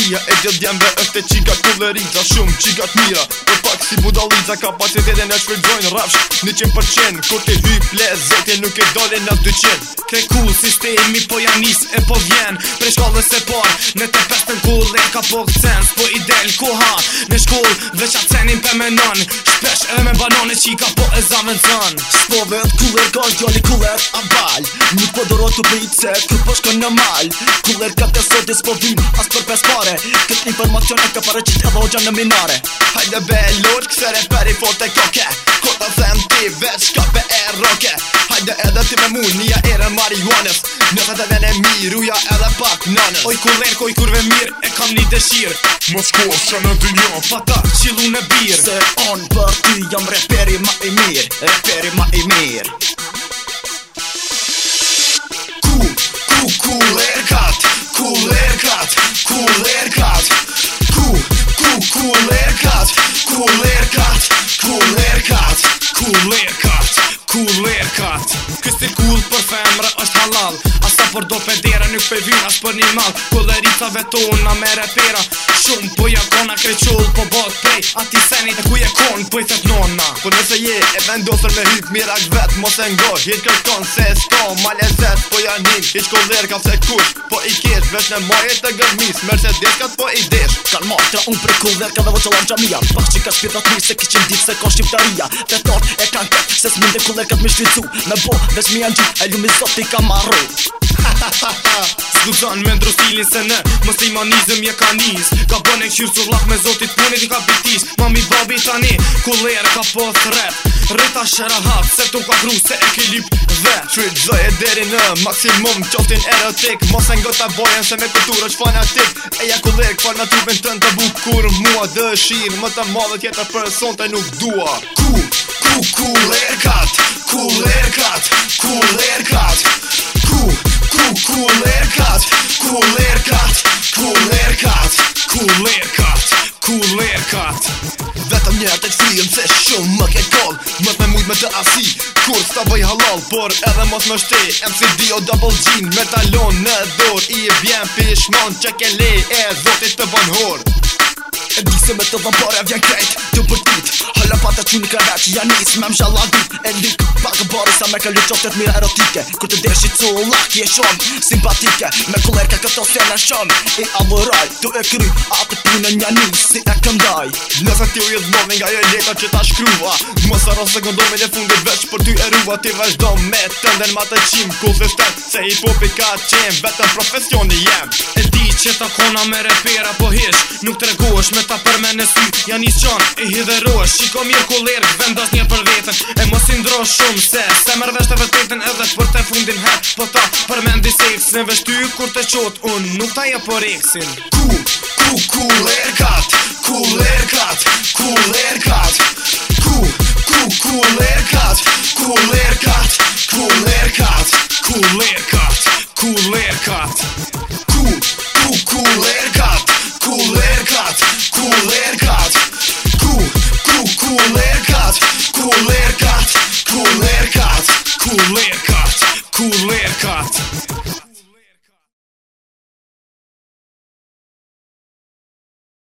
Shtëpia e gjëdjenve është e qika kulleriza Shumë qikat mira Për pak si budaliza Kapacitetin e shpërdojnë rafsh Në qenë për qenë Kur të hy plez Zetje nuk e dole në dy qenë Kre ku sistemi po janis e po vjen Pre shkallës e par Në të pestën kulle ka po këcens Po i del ku ha Në shkull dhe qa cenin për me nën Shpesh edhe me banone qika po e zamen thën Shpove të kuller ka gjalli kuller a Nuk po dorot të bejtë se kër po shko në mal Kuller ka të vitis po vim As për pes pare Këtë informacion e ka pare qitë edhe o gjanë në minare Hajde be lurë kësere per i fote koke Ko të them ti veç ka be e roke Hajde edhe ti me mu nia ere marihuanës Në të të në miru ja edhe pak nanës Oj kur lërë kurve mirë e kam një dëshirë Mos kohë së në dy një Fata qilu në birë Se on për ty jam reperi ma i mirë Reperi ma i mirë për femre është halal Asta për do pedera Nuk pe vira s'për një mal Kullerica vetun na mere pera Shumë po ja kona krequll po bot prej Ati senit e ku je kon po i thet nona Po nëse je e vendosër me hyp mira vetë Mos e ngo hit kërton se s'ka e zetë Po ja njim hit ka se kush po i kesh Vesh në majet të gërmis Mercedes ka po i Kan matra unë prej kullerë ka dhe voqëllam gjamia Pak që ka shpirtat mi se kishin dit e kan se s'min dhe kullerë ka t'mi bo vesh mi janë gjit e zoti ka marru Zdu qan me ndru stilin se në Mësli ma nizëm je ka niz Ka bën e qyrë cur lak me zotit punit di ka bitis Ma mi babi tani Kuller ka po thret Rita shera hap Se tu ka kru se ekilip dhe Qy dhe e deri në Maksimum qoftin erotik Mos e n'gëta bojen se me kultur është fanatik Eja ku lere këfar në trupin të në të bukur mua dëshin Më të madhe tjetër për të nuk dua Ku, ku, ku lere Ku, ku, ku kat një e të kësijën Se shumë më ke kallë, më të me me të asi Kur s'ta bëj halal, por edhe mos më shte MCD o double gene me talon në dhor, I e bjen pishmon që ke le e zotit të bon E di se me të dhëm pare vjen krejt Të përtit Hëlla pata që një kareq Janis me më gjalla dit E lik Pak bërë sa me ka lu qoftet mirë erotike Kër të deshi co lak je shumë Simpatike Me kolerke këto se në shumë I avëraj të e kry të punë një një, Si e këndaj Nëse ti u jetë bovin nga jo e leta që ta shkrua Më sara e këndojme dhe fundit veç për ty e rua Ti vazhdo me tënden ma të qim Kull se shtet se i popi ta për në sy Jan i qon, i hidheroa, shiko mirë ku lirë Vendos një për vetën, e mos i ndro shumë Se, se mërvesh të vërtetën edhe për të fundin hetë Po ta, për me në se vesh ty kur të qotë Unë nuk ta ja për eksin Ku, ku, ku lirë kat, ku lirë kat, ku lirë kat Ku, ku, ku lirë kat, ku lirë kat